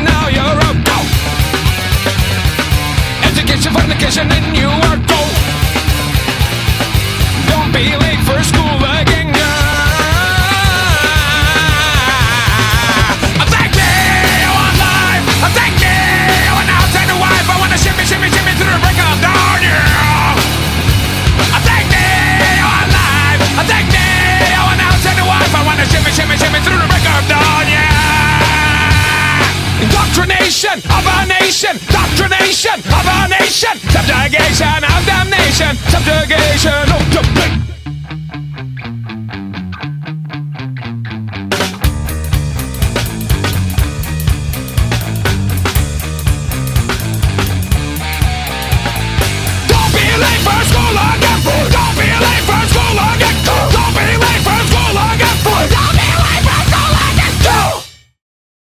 now you're a go. Education, fornication, and you are go. Domination, doctrination of our nation, subjugation of damnation, subjugation